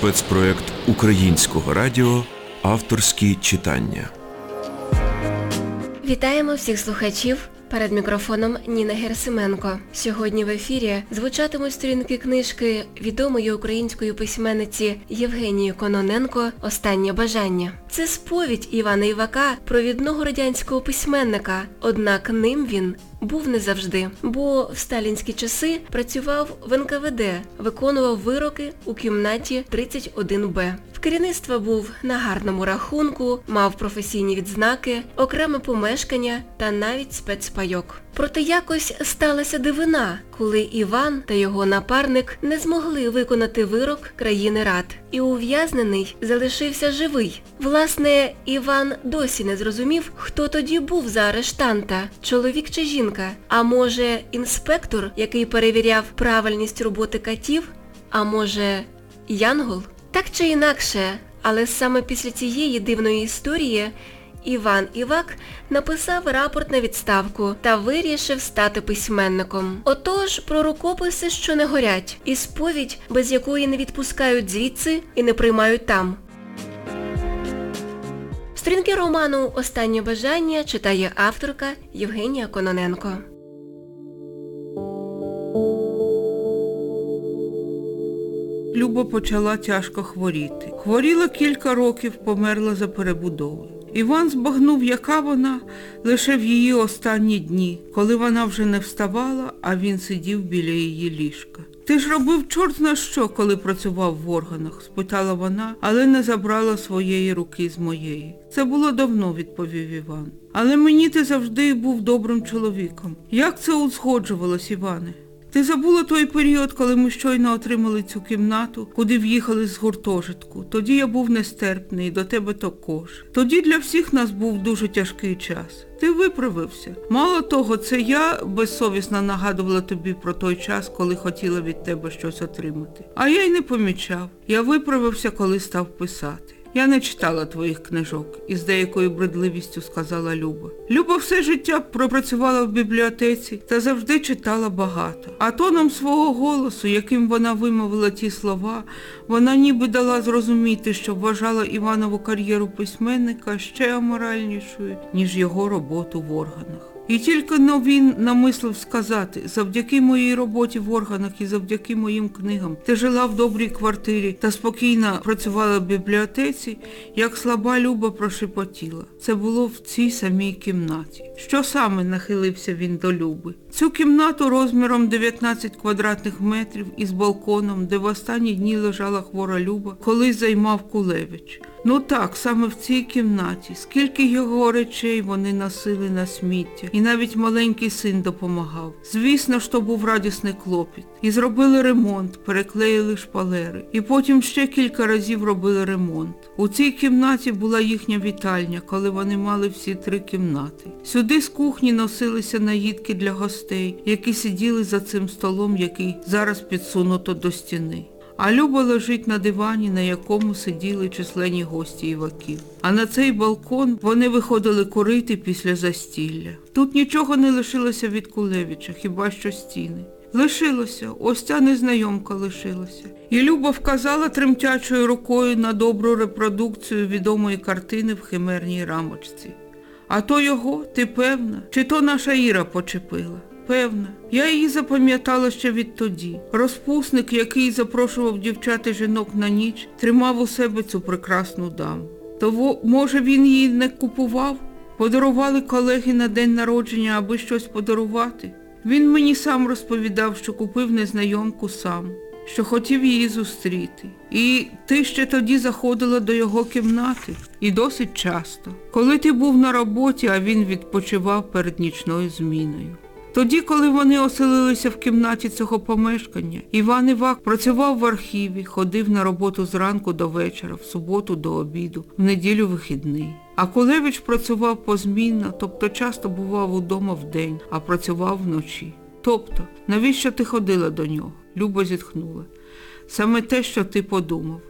спецпроект Українського радіо Авторські читання. Вітаємо всіх слухачів. Перед мікрофоном Ніна Герсименко. Сьогодні в ефірі звучатимуть сторінки книжки відомої української письменниці Євгенії Кононенко Останнє бажання. Це сповідь Івана Івака, провідного радянського письменника, однак ним він був не завжди, бо в сталінські часи працював в НКВД, виконував вироки у кімнаті 31Б. В керівництва був на гарному рахунку, мав професійні відзнаки, окреме помешкання та навіть спецпайок. Проте якось сталася дивина, коли Іван та його напарник не змогли виконати вирок країни рад. І ув'язнений залишився живий. Власне, Іван досі не зрозумів, хто тоді був за арештанта, чоловік чи жінка. А може інспектор, який перевіряв правильність роботи катів? А може Янгол? Так чи інакше, але саме після цієї дивної історії Іван Івак написав рапорт на відставку та вирішив стати письменником. Отож, про рукописи, що не горять, і сповідь, без якої не відпускають звідси і не приймають там. Сторінки роману Останнє бажання читає авторка Євгенія Кононенко. Люба почала тяжко хворіти. Хворіла кілька років, померла за перебудовою. Іван збагнув, яка вона, лише в її останні дні, коли вона вже не вставала, а він сидів біля її ліжка. Ти ж робив чорт зна що, коли працював в органах, спитала вона, але не забрала своєї руки з моєї. Це було давно, відповів Іван. Але мені ти завжди був добрим чоловіком. Як це узгоджувалось, Іване? Ти забула той період, коли ми щойно отримали цю кімнату, куди в'їхали з гуртожитку. Тоді я був нестерпний, до тебе також. Тоді для всіх нас був дуже тяжкий час. Ти виправився. Мало того, це я безсовісно нагадувала тобі про той час, коли хотіла від тебе щось отримати. А я й не помічав. Я виправився, коли став писати. Я не читала твоїх книжок, із деякою бредливістю сказала Люба. Люба все життя пропрацювала в бібліотеці та завжди читала багато. А тоном свого голосу, яким вона вимовила ті слова, вона ніби дала зрозуміти, що вважала Іванову кар'єру письменника ще аморальнішою, ніж його роботу в органах. І тільки но він намислив сказати, завдяки моїй роботі в органах і завдяки моїм книгам, ти жила в добрій квартирі та спокійно працювала в бібліотеці, як слаба Люба прошепотіла. Це було в цій самій кімнаті. Що саме нахилився він до Люби? Цю кімнату розміром 19 квадратних метрів із балконом, де в останні дні лежала хвора Люба, колись займав Кулевич. Ну так, саме в цій кімнаті. Скільки його речей вони носили на сміття. І навіть маленький син допомагав. Звісно, що був радісний клопіт. І зробили ремонт, переклеїли шпалери. І потім ще кілька разів робили ремонт. У цій кімнаті була їхня вітальня, коли вони мали всі три кімнати. Сюди з кухні носилися наїдки для гостей, які сиділи за цим столом, який зараз підсунуто до стіни. А Люба лежить на дивані, на якому сиділи численні гості Іваків. А на цей балкон вони виходили курити після застілля. Тут нічого не лишилося від Кулевича, хіба що стіни. Лишилося, ось ця незнайомка лишилася. І Люба вказала тремтячою рукою на добру репродукцію відомої картини в химерній рамочці. А то його, ти певна, чи то наша Іра почепила? Певна. Я її запам'ятала ще відтоді. Розпусник, який запрошував дівчат і жінок на ніч, тримав у себе цю прекрасну даму. То, може, він її не купував? Подарували колеги на день народження, аби щось подарувати. Він мені сам розповідав, що купив незнайомку сам, що хотів її зустріти. І ти ще тоді заходила до його кімнати. І досить часто. Коли ти був на роботі, а він відпочивав перед нічною зміною. Тоді, коли вони оселилися в кімнаті цього помешкання, Іван Івак працював в архіві, ходив на роботу зранку до вечора, в суботу до обіду, в неділю вихідний. А Кулевич працював позмінно, тобто часто бував удома вдень, а працював вночі. Тобто, навіщо ти ходила до нього? Люба зітхнула. Саме те, що ти подумав.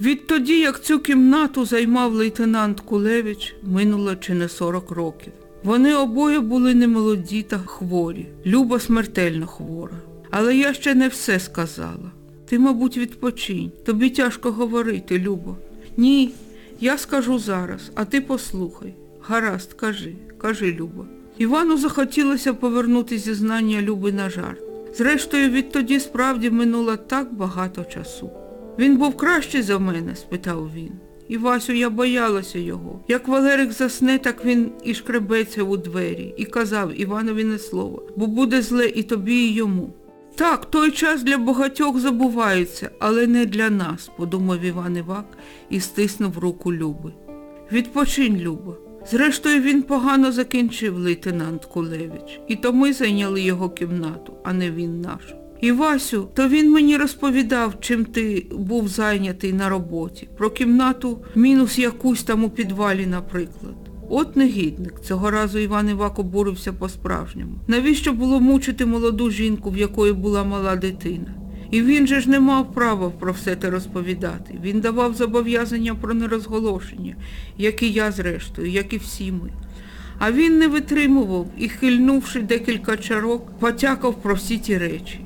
Відтоді, як цю кімнату займав лейтенант Кулевич, минуло чи не 40 років. Вони обоє були немолоді та хворі. Люба смертельно хвора. Але я ще не все сказала. Ти, мабуть, відпочинь. Тобі тяжко говорити, Любо. Ні, я скажу зараз, а ти послухай. Гаразд, кажи, кажи, Люба. Івану захотілося повернути зізнання Люби на жарт. Зрештою, відтоді справді минуло так багато часу. Він був кращий за мене? спитав він. І Васю, я боялася його. Як Валерик засне, так він і шкребеться у двері, і казав Іванові не слово, бо буде зле і тобі, і йому. Так, той час для багатьох забувається, але не для нас, подумав Іван Івак і стиснув руку Люби. Відпочинь, Люба. Зрештою, він погано закінчив лейтенант Кулевич, і то ми зайняли його кімнату, а не він нашу. І Васю, то він мені розповідав, чим ти був зайнятий на роботі. Про кімнату мінус якусь там у підвалі, наприклад. От негідник. Цього разу Іван Івак обурився по-справжньому. Навіщо було мучити молоду жінку, в якої була мала дитина? І він же ж не мав права про все те розповідати. Він давав зобов'язання про нерозголошення, як і я зрештою, як і всі ми. А він не витримував і, хильнувши декілька чарок, потякав про всі ті речі.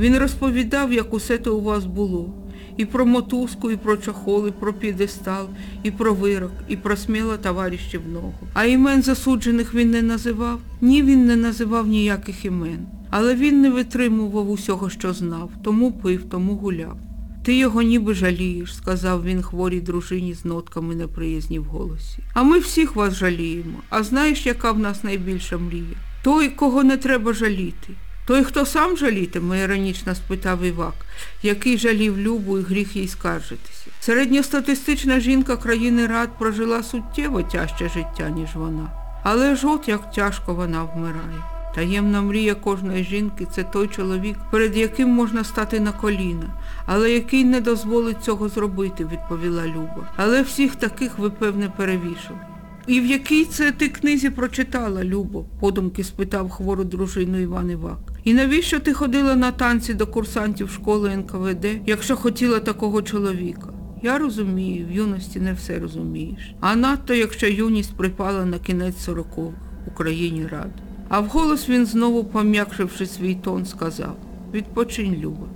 Він розповідав, як усе то у вас було. І про мотузку, і про чохол, і про підестал, і про вирок, і про сміло товаришів ногу. А імен засуджених він не називав? Ні, він не називав ніяких імен. Але він не витримував усього, що знав, тому пив, тому гуляв. Ти його ніби жалієш, сказав він хворій дружині з нотками неприязні в голосі. А ми всіх вас жаліємо. А знаєш, яка в нас найбільша мрія? Той, кого не треба жаліти. Той, хто сам жалітиме, іронічно спитав Івак, який жалів Любу і гріх їй скаржитися. Середньостатистична жінка країни Рад прожила суттєво тяжче життя, ніж вона. Але ж от як тяжко вона вмирає. Таємна мрія кожної жінки це той чоловік, перед яким можна стати на коліна, але який не дозволить цього зробити, відповіла Люба. Але всіх таких ви, певне, перевішали. І в якій це ти книзі прочитала, Любо? подумки спитав хвору дружину Іван Івак. І навіщо ти ходила на танці до курсантів школи НКВД, якщо хотіла такого чоловіка? Я розумію, в юності не все розумієш. А надто, якщо юність припала на кінець сорокових Україні рад. А вголос він знову, пом'якшивши свій тон, сказав Відпочинь, Люба.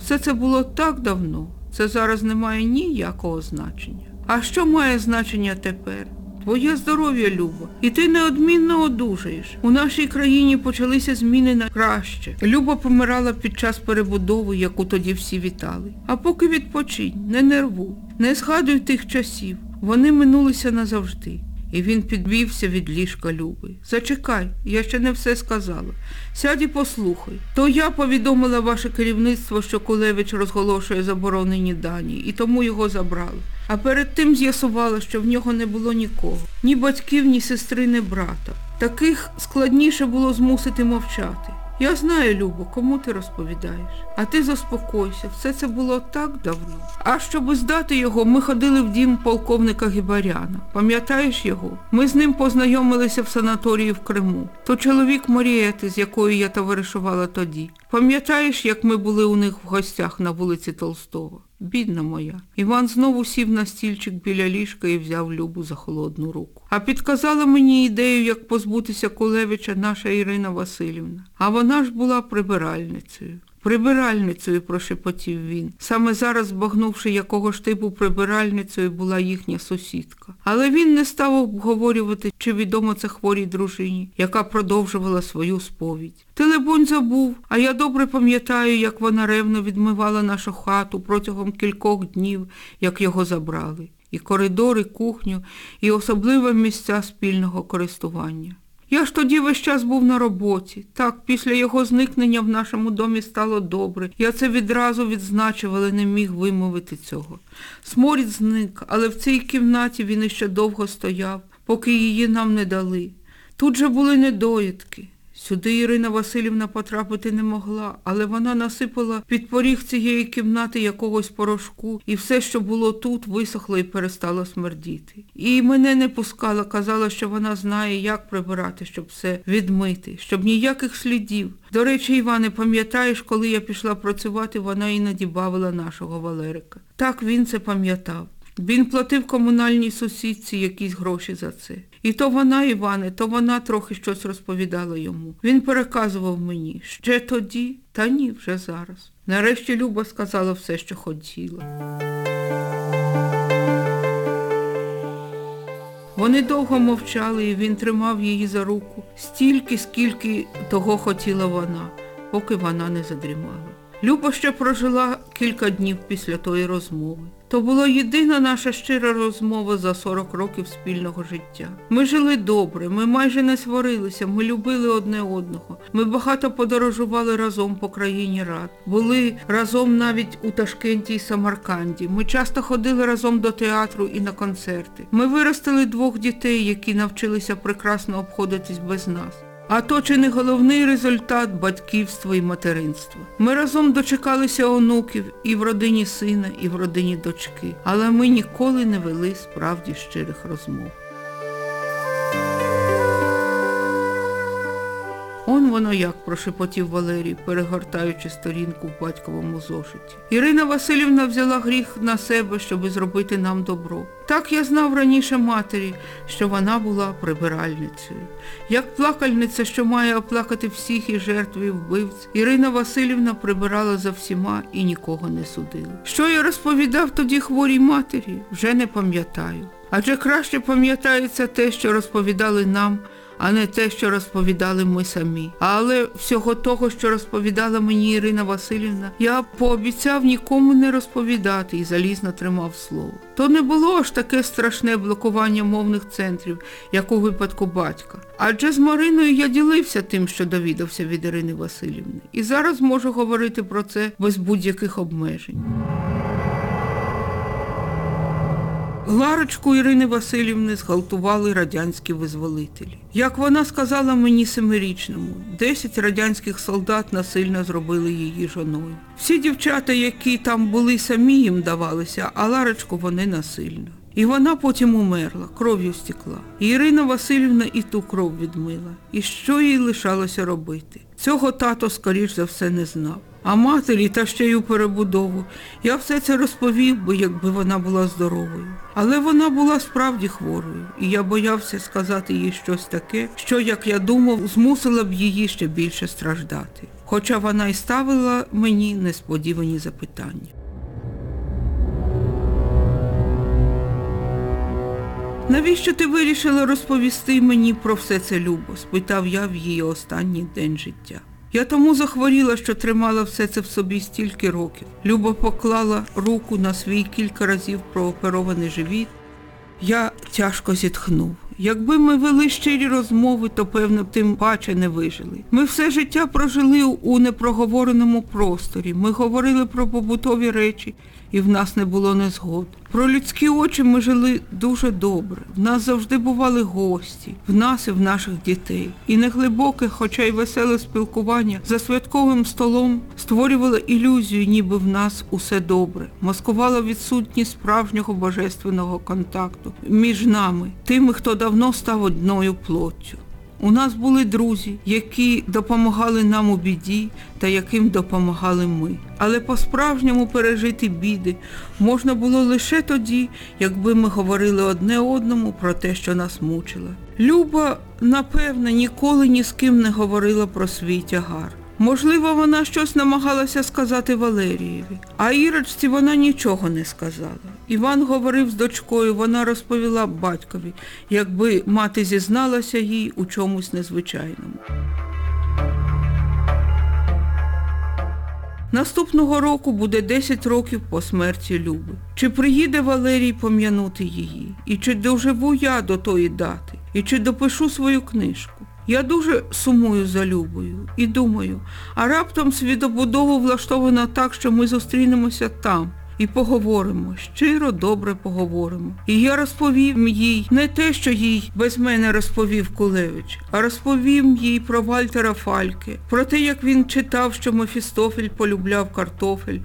Все це було так давно. Це зараз не має ніякого значення. А що має значення тепер? Твоє здоров'я, Люба, і ти неодмінно одужаєш. У нашій країні почалися зміни на краще. Люба помирала під час перебудови, яку тоді всі вітали. А поки відпочинь, не нервуй, не згадуй тих часів. Вони минулися назавжди. І він підвівся від ліжка Люби. Зачекай, я ще не все сказала. Сядь і послухай. То я повідомила ваше керівництво, що Кулевич розголошує заборонені дані, і тому його забрали. А перед тим з'ясувала, що в нього не було нікого. Ні батьків, ні сестри, ні брата. Таких складніше було змусити мовчати. Я знаю, Любо, кому ти розповідаєш. А ти заспокойся, все це було так давно. А щоб здати його, ми ходили в дім полковника Гібаряна. Пам'ятаєш його? Ми з ним познайомилися в санаторії в Криму. То чоловік Марієти, з якою я товаришувала тоді. Пам'ятаєш, як ми були у них в гостях на вулиці Толстого? Бідна моя. Іван знову сів на стільчик біля ліжка і взяв Любу за холодну руку. А підказала мені ідею, як позбутися Кулевича наша Ірина Васильівна. А вона ж була прибиральницею. Прибиральницею, прошепотів він. Саме зараз, збагнувши, якого ж типу прибиральницею була їхня сусідка. Але він не став обговорювати, чи відомо це хворій дружині, яка продовжувала свою сповідь. Ти, лебонь, забув, а я добре пам'ятаю, як вона ревно відмивала нашу хату протягом кількох днів, як його забрали. І коридор, і кухню, і особливе місця спільного користування. Я ж тоді весь час був на роботі. Так, після його зникнення в нашому домі стало добре. Я це відразу відзначив, але не міг вимовити цього. Сморід зник, але в цій кімнаті він іще довго стояв, поки її нам не дали. Тут же були недоїдки. Сюди Ірина Васильівна потрапити не могла, але вона насипала під поріг цієї кімнати якогось порошку, і все, що було тут, висохло і перестало смердіти. І мене не пускала, казала, що вона знає, як прибирати, щоб все відмити, щоб ніяких слідів. До речі, Іване, пам'ятаєш, коли я пішла працювати, вона іноді бавила нашого Валерика. Так він це пам'ятав. Він платив комунальній сусідці якісь гроші за це. І то вона, Іване, то вона трохи щось розповідала йому. Він переказував мені ще тоді, та ні, вже зараз. Нарешті Люба сказала все, що хотіла. Вони довго мовчали, і він тримав її за руку стільки, скільки того хотіла вона, поки вона не задрімала. Люба ще прожила кілька днів після тої розмови. То була єдина наша щира розмова за 40 років спільного життя. Ми жили добре, ми майже не сварилися, ми любили одне одного. Ми багато подорожували разом по країні рад. Були разом навіть у Ташкенті і Самарканді. Ми часто ходили разом до театру і на концерти. Ми виростили двох дітей, які навчилися прекрасно обходитись без нас. А то чи не головний результат батьківства і материнства. Ми разом дочекалися онуків і в родині сина, і в родині дочки, але ми ніколи не вели справді щирих розмов. Воно як, прошепотів Валерій, перегортаючи сторінку в батьковому зошиті. Ірина Васильівна взяла гріх на себе, щоби зробити нам добро. Так я знав раніше матері, що вона була прибиральницею. Як плакальниця, що має оплакати всіх і жертв і вбивць, Ірина Васильівна прибирала за всіма і нікого не судила. Що я розповідав тоді хворій матері, вже не пам'ятаю. Адже краще пам'ятається те, що розповідали нам, а не те, що розповідали ми самі. Але всього того, що розповідала мені Ірина Васильівна, я пообіцяв нікому не розповідати і залізно тримав слово. То не було аж таке страшне блокування мовних центрів, як у випадку батька. Адже з Мариною я ділився тим, що довідався від Ірини Васильівни. І зараз можу говорити про це без будь-яких обмежень. Ларочку Ірини Васильівни зґвалтували радянські визволителі. Як вона сказала мені семирічному, 10 радянських солдат насильно зробили її жоною. Всі дівчата, які там були, самі їм давалися, а Ларочку вони насильно. І вона потім умерла, кров'ю стекла. І Ірина Васильівна і ту кров відмила. І що їй лишалося робити? Цього тато, скоріш за все, не знав. А матері та ще й у перебудову. Я все це розповів би, якби вона була здоровою. Але вона була справді хворою, і я боявся сказати їй щось таке, що, як я думав, змусило б її ще більше страждати. Хоча вона й ставила мені несподівані запитання. Навіщо ти вирішила розповісти мені про все це, Любо? спитав я в її останній день життя. Я тому захворіла, що тримала все це в собі стільки років. Люба поклала руку на свій кілька разів прооперований живіт. Я тяжко зітхнув. Якби ми вели щирі розмови, то, певно, тим паче не вижили. Ми все життя прожили у непроговореному просторі. Ми говорили про побутові речі, і в нас не було незгод. Про людські очі ми жили дуже добре. В нас завжди бували гості, в нас і в наших дітей. І неглибоке, хоча й веселе спілкування за святковим столом створювало ілюзію, ніби в нас усе добре. Маскувало відсутність справжнього божественного контакту між нами, тими, хто давно став одною плоттю. У нас були друзі, які допомагали нам у біді та яким допомагали ми. Але по-справжньому пережити біди можна було лише тоді, якби ми говорили одне одному про те, що нас мучило. Люба, напевне, ніколи ні з ким не говорила про свій тягар. Можливо, вона щось намагалася сказати Валерієві, а Ірочці вона нічого не сказала. Іван говорив з дочкою, вона розповіла батькові, якби мати зізналася їй у чомусь незвичайному. Наступного року буде 10 років по смерті Люби. Чи приїде Валерій пом'янути її? І чи доживу я до тої дати? І чи допишу свою книжку? Я дуже сумую за Любою і думаю, а раптом світобудову влаштовано так, що ми зустрінемося там і поговоримо, щиро добре поговоримо. І я розповім їй не те, що їй без мене розповів Кулевич, а розповім їй про Вальтера Фальке, про те, як він читав, що Мефістофель полюбляв картофель,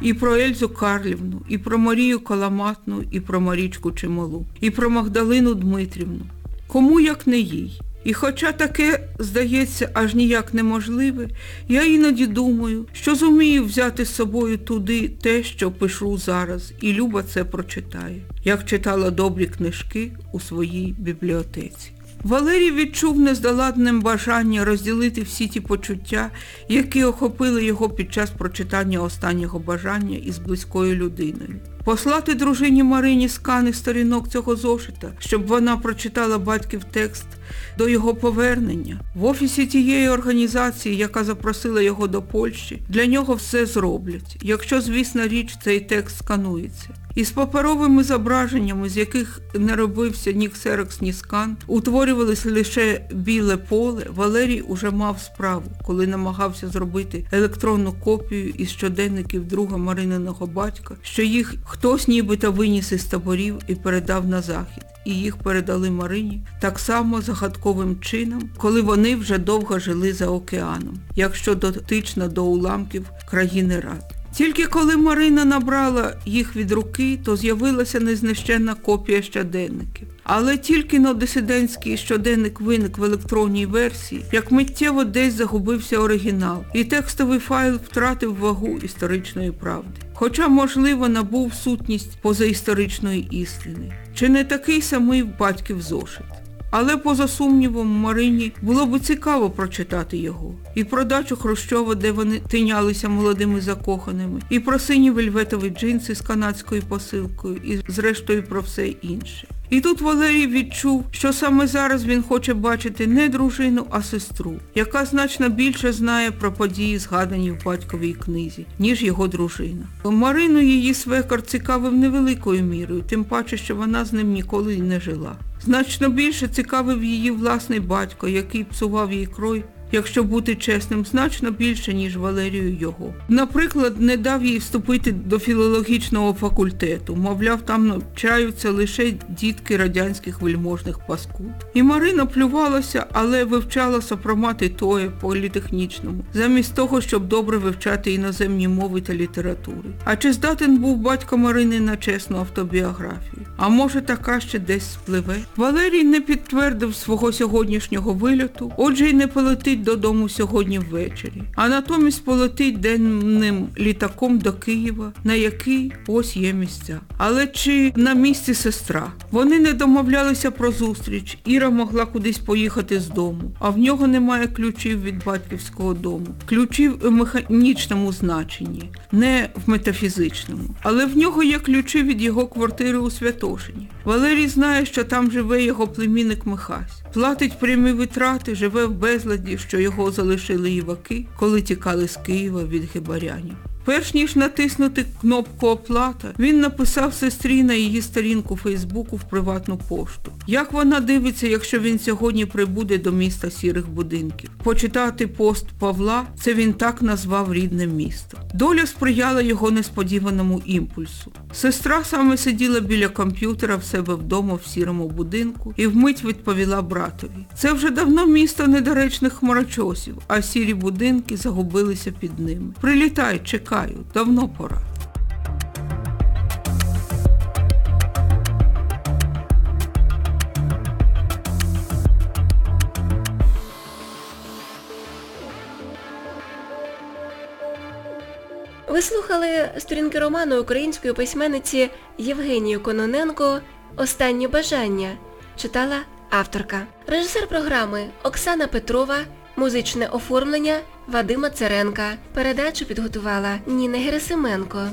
і про Ельзу Карлівну, і про Марію Каламатну, і про Марічку Чимолу, і про Магдалину Дмитрівну. Кому як не їй. І хоча таке, здається, аж ніяк неможливе, я іноді думаю, що зумію взяти з собою туди те, що пишу зараз, і Люба це прочитає, як читала добрі книжки у своїй бібліотеці. Валерій відчув нездоладним бажання розділити всі ті почуття, які охопили його під час прочитання останнього бажання із близькою людиною. Послати дружині Марині скани сторінок цього зошита, щоб вона прочитала батьків текст до його повернення. В офісі тієї організації, яка запросила його до Польщі, для нього все зроблять, якщо, звісна річ, цей текст сканується. Із паперовими зображеннями, з яких не робився ні ксерокс, ні скан, утворювалось лише біле поле, Валерій уже мав справу, коли намагався зробити електронну копію із щоденників друга Марининого батька, що їх хтось нібито виніс із таборів і передав на захід. І їх передали Марині так само загадковим чином, коли вони вже довго жили за океаном, якщо дотично до уламків країни Рад. Тільки коли Марина набрала їх від руки, то з'явилася незнищенна копія щоденників. Але тільки но дисидентський щоденник виник в електронній версії, як миттєво десь загубився оригінал, і текстовий файл втратив вагу історичної правди. Хоча, можливо, набув сутність позаісторичної істини. Чи не такий самий батьків зошит? Але поза сумнівом Марині було б цікаво прочитати його. І про дачу Хрущова, де вони тинялися молодими закоханими, і про сині вельветові джинси з канадською посилкою, і зрештою про все інше. І тут Валерій відчув, що саме зараз він хоче бачити не дружину, а сестру, яка значно більше знає про події, згадані в батьковій книзі, ніж його дружина. Марину її свекор цікавив невеликою мірою, тим паче, що вона з ним ніколи не жила. Значно більше цікавив її власний батько, який псував їй крой, якщо бути чесним, значно більше, ніж Валерію його. Наприклад, не дав їй вступити до філологічного факультету, мовляв, там навчаються лише дітки радянських вельможних паскуд. І Марина плювалася, але вивчала сопромати тое політехнічному, замість того, щоб добре вивчати іноземні мови та літератури. А чи здатен був батько Марини на чесну автобіографію? А може така ще десь спливе? Валерій не підтвердив свого сьогоднішнього вильоту, отже й не полетить додому сьогодні ввечері, а натомість полетить денним літаком до Києва, на який ось є місця. Але чи на місці сестра? Вони не домовлялися про зустріч. Іра могла кудись поїхати з дому, а в нього немає ключів від батьківського дому. Ключів в механічному значенні, не в метафізичному. Але в нього є ключі від його квартири у Святошині. Валерій знає, що там живе його племінник Михась. Платить прямі витрати, живе в безладі, що його залишили іваки, коли тікали з Києва від гибарянів. Перш ніж натиснути кнопку оплата, він написав сестрі на її сторінку Фейсбуку в приватну пошту. Як вона дивиться, якщо він сьогодні прибуде до міста сірих будинків? Почитати пост Павла, це він так назвав рідне місто. Доля сприяла його несподіваному імпульсу. Сестра саме сиділа біля комп'ютера в себе вдома в сірому будинку і вмить відповіла братові. Це вже давно місто недоречних хмарочосів, а сірі будинки загубилися під ними. Прилітай, чекаю, давно пора. Ви слухали сторінки роману української письменниці Євгенії Кононенко Останнє бажання. Читала авторка. Режисер програми Оксана Петрова. Музичне оформлення Вадима Церенка. Передачу підготувала Ніна Герасименко.